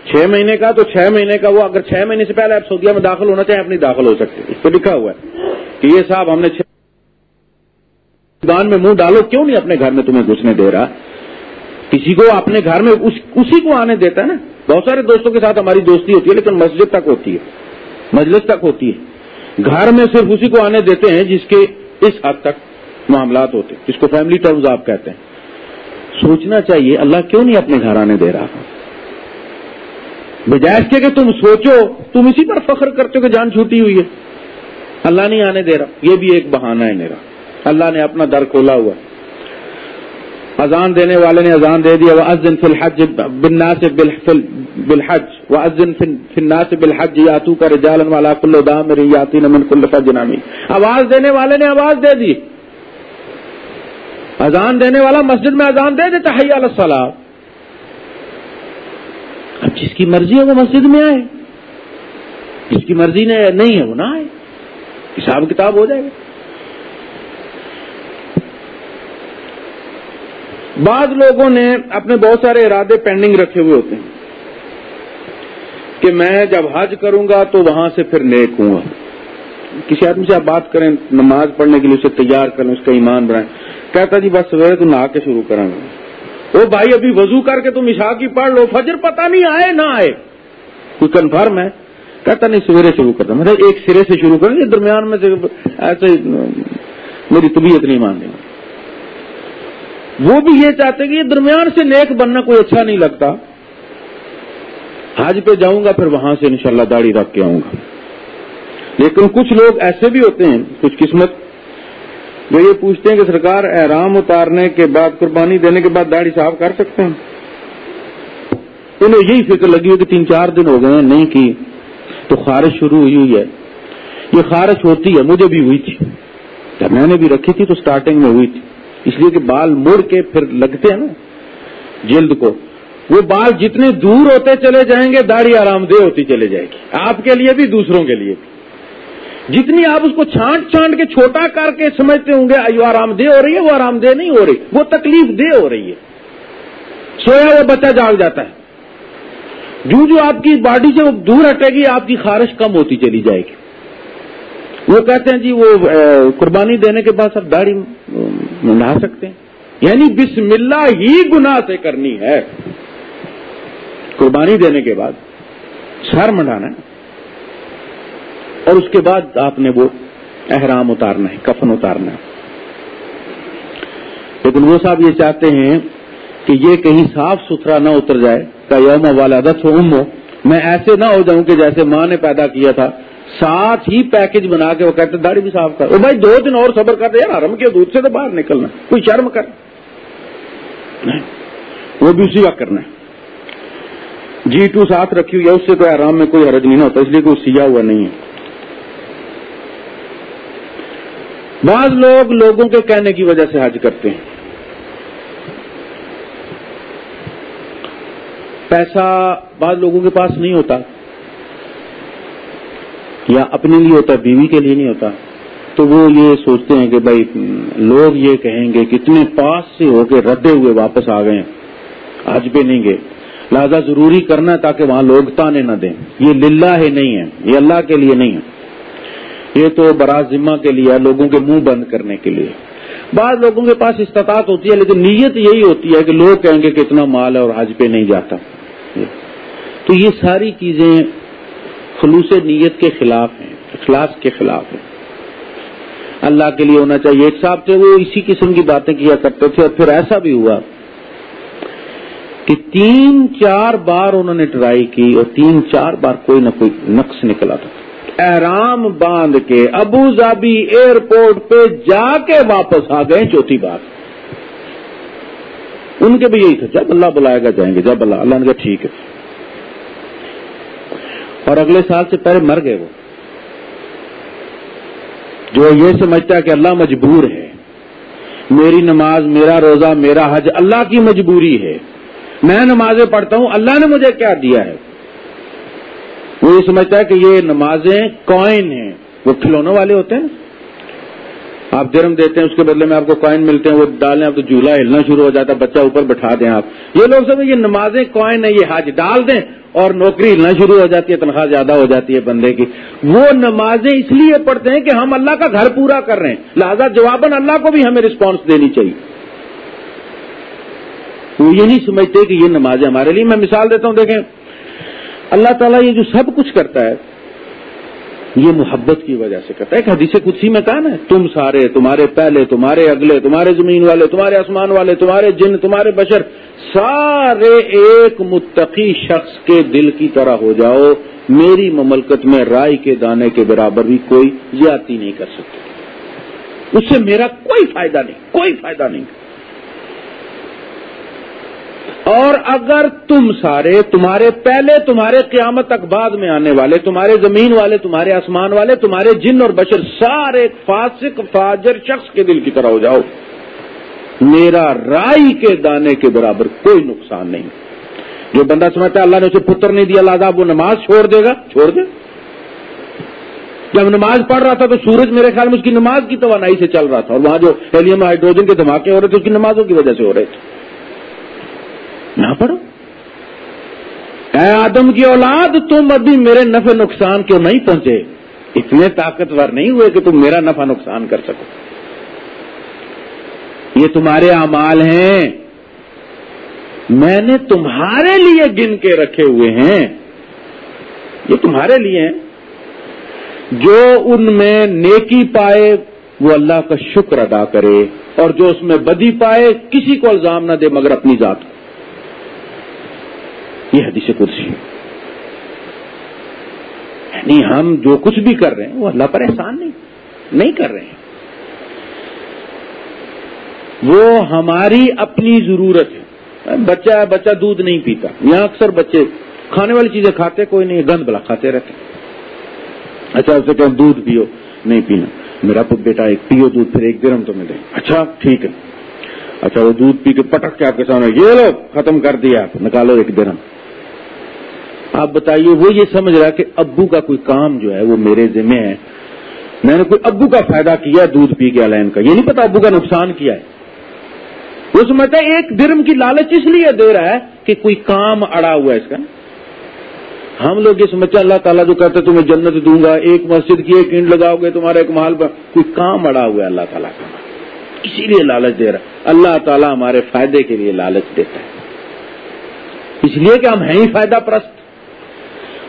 چھ مہینے کا تو چھ مہینے کا وہ، اگر چھ مہینے سے پہلے آپ سعودیہ میں داخل ہونا چاہیں اپنی داخل ہو سکتے۔ اس پہ لکھا ہوا ہے کہ یہ صاحب ہم نے چھ میں منہ ڈالو، کیوں نہیں اپنے گھر میں تمہیں گھسنے دے رہا؟ کسی کو اپنے گھر میں اسی کو آنے دیتا ہے نا؟ بہت سارے دوستوں کے ساتھ ہماری دوستی ہوتی ہے، لیکن مسجد تک ہوتی ہے۔ مجلس تک ہوتی ہے۔ گھر میں صرف اسی کو آنے دیتے ہیں جس کے اس حد تک معاملات ہوتے ہیں، جس کو فیملی ٹرمز آپ کہتے ہیں۔ سوچنا چاہیے، اللہ کیوں نہیں اپنے گھر آنے دے رہا؟ بجائے کے کہ تم سوچو، تم اسی پر فخر کرتے ہو کہ جان چھوٹی ہوئی ہے۔ اللہ نہیں آنے دے رہا، یہ بھی ایک بہانہ ہے میرا۔ اللہ نے اپنا در کھولا ہوا اذان دینے والے نے اذان دے دیا وہ ازن فی الحج بننا سے بالحج وہ ازن فننا سے بالحج یاتو کا رجالن والا کل دام یاتی نمن کل فج نامی آواز دینے والے نے آواز دے دی۔ اذان دینے والا مسجد میں اذان دے دیتا، حی السلام اب جس کی مرضی ہے وہ مسجد میں آئے۔ جس کی مرضی نہیں ہے وہ نہ آئے۔ حساب کتاب ہو جائے گا۔ بعض لوگوں نے اپنے بہت سارے ارادے پینڈنگ رکھے ہوئے ہوتے ہیں کہ میں جب حج کروں گا تو وہاں سے پھر نیک ہوں گا۔ کسی آدمی سے آپ بات کریں، نماز پڑھنے کے لیے اسے تیار کریں، اس کا ایمان بنائیں۔ کہتا جی بس سویرے تو نہا کے شروع کریں۔ گے وہ بھائی، ابھی وضو کر کے تم عشاء کی پڑھ لو، فجر پتہ نہیں آئے، نہ آئے۔ کوئی کنفرم ہے؟ کہتا نہیں، سویرے شروع کرتا مطلب ایک سرے سے شروع کریں گے درمیان میں سے ایسے میری طبیعت نہیں مان دیں وہ بھی یہ چاہتے کہ یہ درمیان سے نیک بننا کوئی اچھا نہیں لگتا۔ حج پہ جاؤں گا پھر وہاں سے انشاءاللہ شاء داڑھی رکھ کے آؤں گا۔ لیکن کچھ لوگ ایسے بھی ہوتے ہیں، کچھ قسمت، جو یہ پوچھتے ہیں کہ سرکار احرام اتارنے کے بعد، قربانی دینے کے بعد داڑھی صاف کر سکتے ہیں؟ انہیں یہی فکر لگی ہو کہ تین چار دن ہو گئے ہیں، نہیں کی۔ تو خارش شروع ہوئی ہوئی ہے۔ یہ خارش ہوتی ہے، مجھے بھی ہوئی تھی۔ جب میں نے بھی رکھی تھی تو سٹارٹنگ میں ہوئی تھی۔ اس لیے کہ بال مڑ کے پھر لگتے ہیں نا، جلد کو۔ وہ بال جتنے دور ہوتے چلے جائیں گے، داڑھی آرام دہ ہوتی چلے جائے گی۔ آپ کے لیے بھی، دوسروں کے لیے بھی۔ جتنی آپ اس کو چھانٹ چھانٹ کے چھوٹا کر کے سمجھتے ہوں گے آرام دہ ہو رہی ہے، وہ آرام دہ نہیں ہو رہی۔ وہ تکلیف دہ ہو رہی ہے۔ سویا وہ بچہ جاگ جاتا ہے۔ جو جو آپ کی باڈی سے وہ دور ہٹے گی، آپ کی خارش کم ہوتی چلی جائے گی۔ وہ کہتے ہیں جی وہ قربانی دینے کے بعد سب داڑھی منڈا سکتے ہیں؟ یعنی بسم اللہ ہی گناہ سے کرنی ہے۔ قربانی دینے کے بعد سر منڈانا اور اس کے بعد آپ نے وہ احرام اتارنا ہے، کفن اتارنا ہے۔ لیکن وہ صاحب یہ چاہتے ہیں کہ یہ کہیں صاف ستھرا نہ اتر جائے، کا یوم والدت ہو ہو میں ایسے نہ ہو جاؤں کہ جیسے ماں نے پیدا کیا تھا ساتھ ہی پیکج بنا کے وہ کہتے داڑھی بھی صاف کر۔ بھائی دو دن اور صبر کرتے یار، حرم کے دودھ سے تو باہر نکلنا۔ کوئی شرم کر۔ وہ بھی اسی وقت کرنا ہے۔ جی ٹو ساتھ رکھی ہوئی ہے، اس سے کوئی آرام میں کوئی حرج نہیں ہوتا، اس لیے کوئی سیا ہوا نہیں ہے۔ بعض لوگ لوگوں کے کہنے کی وجہ سے حج کرتے ہیں۔ پیسہ بعض لوگوں کے پاس نہیں ہوتا۔ یا اپنے لیے ہوتا بیوی کے لیے نہیں ہوتا، تو وہ یہ سوچتے ہیں کہ بھائی، لوگ یہ کہیں گے کتنے پاس سے ہو کے ردے ہوئے واپس آ گئے آج پہ نہیں گئے۔ لہذا ضروری کرنا ہے تاکہ وہاں لوگ تانے نہ دیں۔ یہ للہ ہی نہیں ہے، یہ اللہ کے لیے نہیں ہے۔ یہ تو براز ذمہ کے لیے ہے لوگوں کے منہ بند کرنے کے لیے۔ بعض لوگوں کے پاس استطاعت ہوتی ہے، لیکن نیت یہی ہوتی ہے کہ لوگ کہیں گے کتنا مال ہے اور حج پہ نہیں جاتا۔ تو یہ ساری چیزیں خلوص نیت کے خلاف ہیں، اخلاص کے خلاف ہیں۔ اللہ کے لیے ہونا چاہیے۔ ایک صاحب تھے، وہ اسی قسم کی باتیں کیا کرتے تھے اور پھر ایسا بھی ہوا کہ تین چار بار انہوں نے ٹرائی کی اور تین چار بار کوئی نہ کوئی نقص نکلا تھا۔ احرام باندھ کے ابو ظہبی ایئرپورٹ پہ جا کے واپس آ گئے چوتھی بار۔ ان کے بھی یہی تھا، جب اللہ بلائے گا جائیں گے، جب اللہ اللہ نے کہا ٹھیک ہے۔ اور اگلے سال سے پہلے مر گئے وہ۔ جو یہ سمجھتا ہے کہ اللہ مجبور ہے، میری نماز، میرا روزہ، میرا حج اللہ کی مجبوری ہے۔ میں نمازیں پڑھتا ہوں، اللہ نے مجھے کیا دیا ہے؟ وہ یہ سمجھتا ہے کہ یہ نمازیں کوئن ہیں۔ وہ کھلونے والے ہوتے ہیں۔ آپ درم دیتے ہیں، اس کے بدلے میں آپ کو کوائن ملتے ہیں، وہ ڈالیں، آپ تو جھولا ہلنا شروع ہو جاتا ہے، بچہ اوپر بٹھا دیں آپ۔ یہ لوگ سب یہ نمازیں کوائن ہے یہ حج ڈال دیں اور نوکری ہلنا شروع ہو جاتی ہے، تنخواہ زیادہ ہو جاتی ہے بندے کی۔ وہ نمازیں اس لیے پڑھتے ہیں کہ ہم اللہ کا گھر پورا کر رہے ہیں۔ لہذا جواباً اللہ کو بھی ہمیں رسپانس دینی چاہیے۔ وہ یہ نہیں سمجھتے کہ یہ نمازیں ہمارے لیے۔ میں مثال دیتا ہوں، دیکھیں، اللہ تعالیٰ یہ جو سب کچھ کرتا ہے یہ محبت کی وجہ سے کرتا ہے۔ کہ حدیث کچھ میں کہا نا تم سارے، تمہارے پہلے، تمہارے اگلے، تمہارے زمین والے، تمہارے آسمان والے، تمہارے جن، تمہارے بشر، سارے ایک متقی شخص کے دل کی طرح ہو جاؤ۔ میری مملکت میں رائے کے دانے کے برابر بھی کوئی زیادتی نہیں کر سکتی اس سے میرا کوئی فائدہ نہیں، کوئی فائدہ نہیں۔ اور اگر تم سارے تمہارے پہلے تمہارے قیامت تک بعد میں آنے والے، تمہارے زمین والے، تمہارے آسمان والے، تمہارے جن اور بشر، سارے فاسق، فاجر شخص کے دل کی طرح ہو جاؤ، میرا رائی کے دانے کے برابر کوئی نقصان نہیں۔ جو بندہ سمجھتا ہے اللہ نے اسے پتر نہیں دیا، اللہ وہ نماز چھوڑ دے گا۔ چھوڑ دے۔ جب نماز پڑھ رہا تھا تو سورج میرے خیال میں اس کی نماز کی توانائی سے چل رہا تھا اور وہاں جو ہیلیم ہائیڈروجن کے دھماکے ہو رہے تھے، اس کی نمازوں کی وجہ سے ہو رہے تھے۔ نہ پڑھو۔ اے آدم کی اولاد، تم ابھی میرے نفع نقصان کیوں نہیں پہنچے؟ اتنے طاقتور نہیں ہوئے کہ تم میرا نفع نقصان کر سکو۔ یہ تمہارے اعمال ہیں۔ میں نے تمہارے لیے گن کے رکھے ہوئے ہیں۔ یہ تمہارے لیے ہیں۔ جو ان میں نیکی پائے، وہ اللہ کا شکر ادا کرے۔ اور جو اس میں بدی پائے، کسی کو الزام نہ دے مگر اپنی ذات کو۔ یہ حدیث کرسی یعنی ہم جو کچھ بھی کر رہے ہیں، وہ اللہ پر احسان نہیں نہیں کر رہے ہیں۔ وہ ہماری اپنی ضرورت ہے۔ بچہ بچہ دودھ نہیں پیتا۔ یہاں اکثر بچے کھانے والی چیزیں کھاتے، کوئی نہیں، گند بلا کھاتے رہتے۔ اچھا اسے کہ دودھ پیو، نہیں پینا۔ میرا بیٹا ایک پیو دودھ، پھر ایک درم تو ملے۔ اچھا ٹھیک ہے۔ اچھا وہ دودھ پی کے پٹک کے آپ کے سامنے، یہ لو، ختم کر دیا آپ، نکالو ایک درم۔ آپ بتائیے، وہ یہ سمجھ رہا کہ ابو کا کوئی کام جو ہے وہ میرے ذمہ ہے۔ میں نے کوئی ابو کا فائدہ کیا دودھ پی کے الین کا؟ یہ نہیں پتا ابو کا نقصان کیا ہے۔ وہ سمجھتا ہے ایک درم کی لالچ اس لیے دے رہا ہے کہ کوئی کام اڑا ہوا ہے اس کا۔ ہم لوگ یہ سمجھتے اللہ تعالیٰ جو کہتے تمہیں جنت دوں گا، ایک مسجد کی ایک اینٹ لگاؤ گے تمہارا ایک محل پر۔ کوئی کام اڑا ہوا ہے اللہ تعالیٰ کا۔ اسی لیے لالچ دے رہا ہے۔ اللہ تعالیٰ ہمارے فائدے کے لیے لالچ دیتا ہے۔ اس لیے کہ ہم ہیں ہی فائدہ پرست۔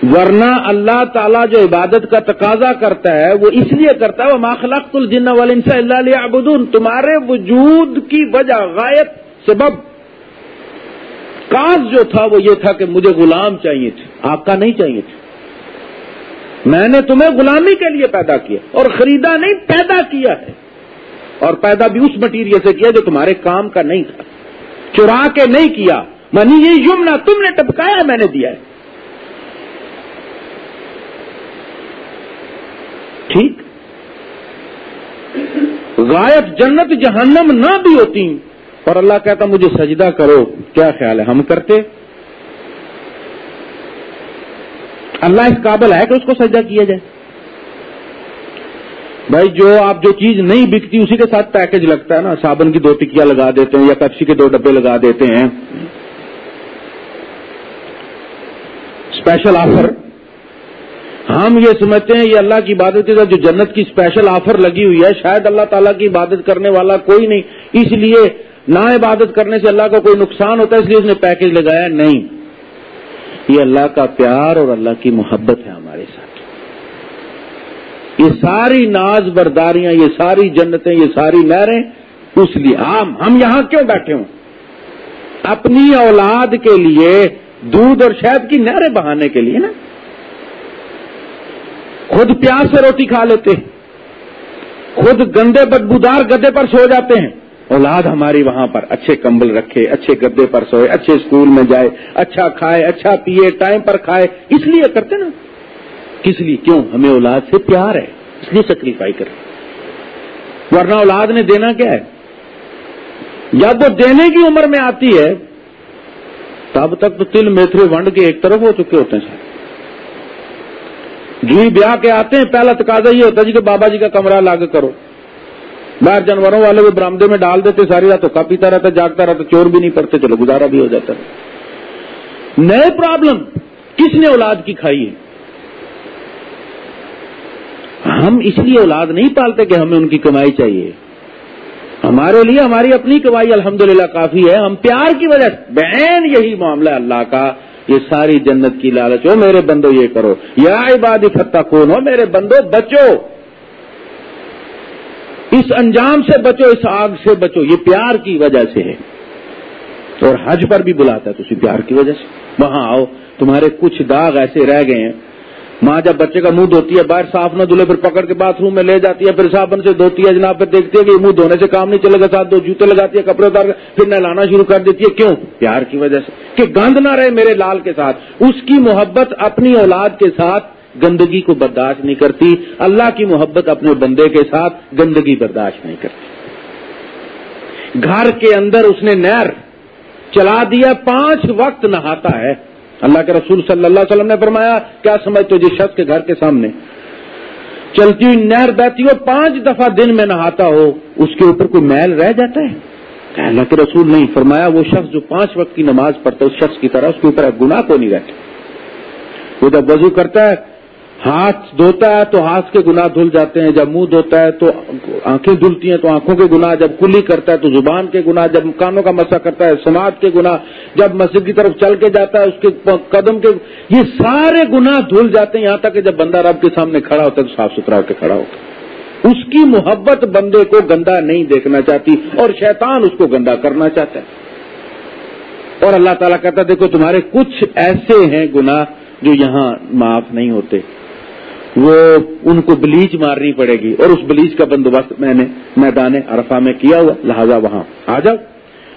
ورنہ اللہ تعالیٰ جو عبادت کا تقاضا کرتا ہے، وہ اس لیے کرتا ہے وہ ماخلاق الجن والانس اللہ علیہ ابدون تمہارے وجود کی وجہ غائب سبب۔ کاز جو تھا وہ یہ تھا کہ مجھے غلام چاہیے تھے آپ کا نہیں چاہیے تھے میں نے تمہیں غلامی کے لیے پیدا کیا اور خریدا نہیں، پیدا کیا ہے۔ اور پیدا بھی اس مٹیریل سے کیا جو تمہارے کام کا نہیں تھا۔ چرا کے نہیں کیا۔ منی یہ یمنا تم نے ٹپکایا، میں نے دیا ہے۔ ٹھیک؟ غائب جنت جہنم نہ بھی ہوتی، اور اللہ کہتا مجھے سجدہ کرو، کیا خیال ہے؟ ہم کرتے؟ اللہ اس قابل ہے کہ اس کو سجدہ کیا جائے؟ بھائی جو آپ جو چیز نہیں بکتی، اسی کے ساتھ پیکج لگتا ہے نا، صابن کی دو ٹکیاں لگا دیتے ہیں یا پیپسی کے دو ڈبے لگا دیتے ہیں۔ اسپیشل آفر ہم یہ سمجھتے ہیں یہ اللہ کی عبادت کے ساتھ جو جنت کی اسپیشل آفر لگی ہوئی ہے، شاید اللہ تعالیٰ کی عبادت کرنے والا کوئی نہیں۔ اس لیے نہ عبادت کرنے سے اللہ کا کوئی نقصان ہوتا ہے، اس لیے اس نے پیکج لگایا نہیں۔ یہ اللہ کا پیار اور اللہ کی محبت ہے ہمارے ساتھ۔ یہ ساری ناز برداریاں، یہ ساری جنتیں، یہ ساری نہریں، اس لیے ہم ہم یہاں کیوں بیٹھے ہوں؟ اپنی اولاد کے لیے دودھ اور شہد کی نہریں بہانے کے لیے نا۔ خود پیاس سے روٹی کھا لیتے ہیں۔ خود گندے بدبودار گدے پر سو جاتے ہیں۔ اولاد ہماری وہاں پر اچھے کمبل رکھے، اچھے گدے پر سوئے، اچھے اسکول میں جائے اچھا کھائے اچھا پیے ٹائم پر کھائے۔ اس لیے کرتے نا۔ کس لیے؟ کیوں؟ ہمیں اولاد سے پیار ہے۔ اس لیے سیکریفائی کر ورنہ اولاد نے دینا کیا ہے؟ جب وہ دینے کی عمر میں آتی ہے، تب تک تو تل میتھرے ونڈ کے ایک طرف ہو چکے ہوتے ہیں سر جوئی بیاہ کے آتے ہیں، پہلا تقاضا یہ ہوتا ہے جی کہ بابا جی کا کمرہ لاگ کرو۔ باہر جانوروں والے وہ برامدے میں ڈال دیتے، ساری رات تو کا پیتا رہتا، جاگتا رہتا، چور بھی نہیں پڑتے چلو گزارا بھی ہو جاتا۔ نئے پرابلم، کس نے اولاد کی کھائی ہے؟ ہم اس لیے اولاد نہیں پالتے کہ ہمیں ان کی کمائی چاہیے۔ ہمارے لیے ہماری اپنی کمائی الحمدللہ کافی ہے۔ ہم پیار کی وجہ سے، بہن یہی معاملہ اللہ کا۔ یہ ساری جنت کی لالچ ہو میرے بندو یہ کرو۔ یا عبادی فتح کون ہو میرے بندو بچو۔ اس انجام سے بچو، اس آگ سے بچو۔ یہ پیار کی وجہ سے ہے۔ اور حج پر بھی بلاتا ہے تو اسی پیار کی وجہ سے۔ وہاں آؤ، تمہارے کچھ داغ ایسے رہ گئے ہیں۔ ماں جب بچے کا منہ دھوتی ہے، باہر صاف نہ دھلے، پھر پکڑ کے باتھ روم میں لے جاتی ہے، پھر صابن سے دھوتی ہے، جناب، پھر دیکھتی ہے کہ منہ دھونے سے کام نہیں چلے گا، ساتھ دو جوتے لگاتی ہے، کپڑے اتار پھر نہلانا شروع کر دیتی ہے۔ کیوں؟ پیار کی وجہ سے۔ کہ گند نہ رہے میرے لال کے ساتھ۔ اس کی محبت اپنی اولاد کے ساتھ گندگی کو برداشت نہیں کرتی۔ اللہ کی محبت اپنے بندے کے ساتھ گندگی برداشت نہیں کرتی۔ گھر کے اندر اس نے نہر چلا دیا، پانچ وقت نہاتا ہے۔ اللہ کے رسول صلی اللہ علیہ وسلم نے فرمایا، کیا سمجھتے جس جی شخص کے گھر کے سامنے؟ چلتی ہوئی نہر بہتی ہو، پانچ دفعہ دن میں نہاتا ہو، اس کے اوپر کوئی میل رہ جاتا ہے؟ اللہ کے رسول نہیں فرمایا، وہ شخص جو پانچ وقت کی نماز پڑھتا ہے، اس شخص کی طرح، اس کے اوپر گناہ کو نہیں رہتا۔ وہ جب وضو کرتا ہے ہاتھ دھوتا ہے تو ہاتھ کے گناہ دھل جاتے ہیں، جب منہ دھوتا ہے تو آنکھیں دھلتی ہیں تو آنکھوں کے گناہ، جب کلی کرتا ہے تو زبان کے گناہ، جب کانوں کا مسا کرتا ہے سماج کے گناہ، جب مسجد کی طرف چل کے جاتا ہے اس کے قدم کے، یہ سارے گناہ دھل جاتے ہیں۔ یہاں تک کہ جب بندہ رب کے سامنے کھڑا ہوتا ہے تو صاف ستھرا ہو کے کھڑا ہوتا ہے۔ اس کی محبت بندے کو گندا نہیں دیکھنا چاہتی اور شیطان اس کو گندا کرنا چاہتا ہے۔ اور اللہ تعالیٰ کہتا ہے، دیکھو تمہارے کچھ ایسے ہیں گناہ جو یہاں معاف نہیں ہوتے۔ وہ ان کو بلیچ مارنی پڑے گی اور اس بلیچ کا بندوبست میں نے میدان عرفہ میں کیا ہوا، لہذا وہاں آ جاؤ۔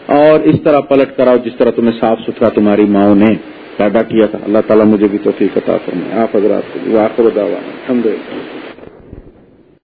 اور اس طرح پلٹ کراؤ جس طرح تمہیں صاف ستھرا تمہاری ماؤں نے پیدا کیا تھا۔ اللہ تعالیٰ مجھے بھی توفیق عطا فرمائے۔ آپ حضرات کو الحمد للہ